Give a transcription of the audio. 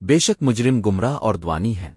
بے شک مجرم گمراہ اور دوانی ہیں۔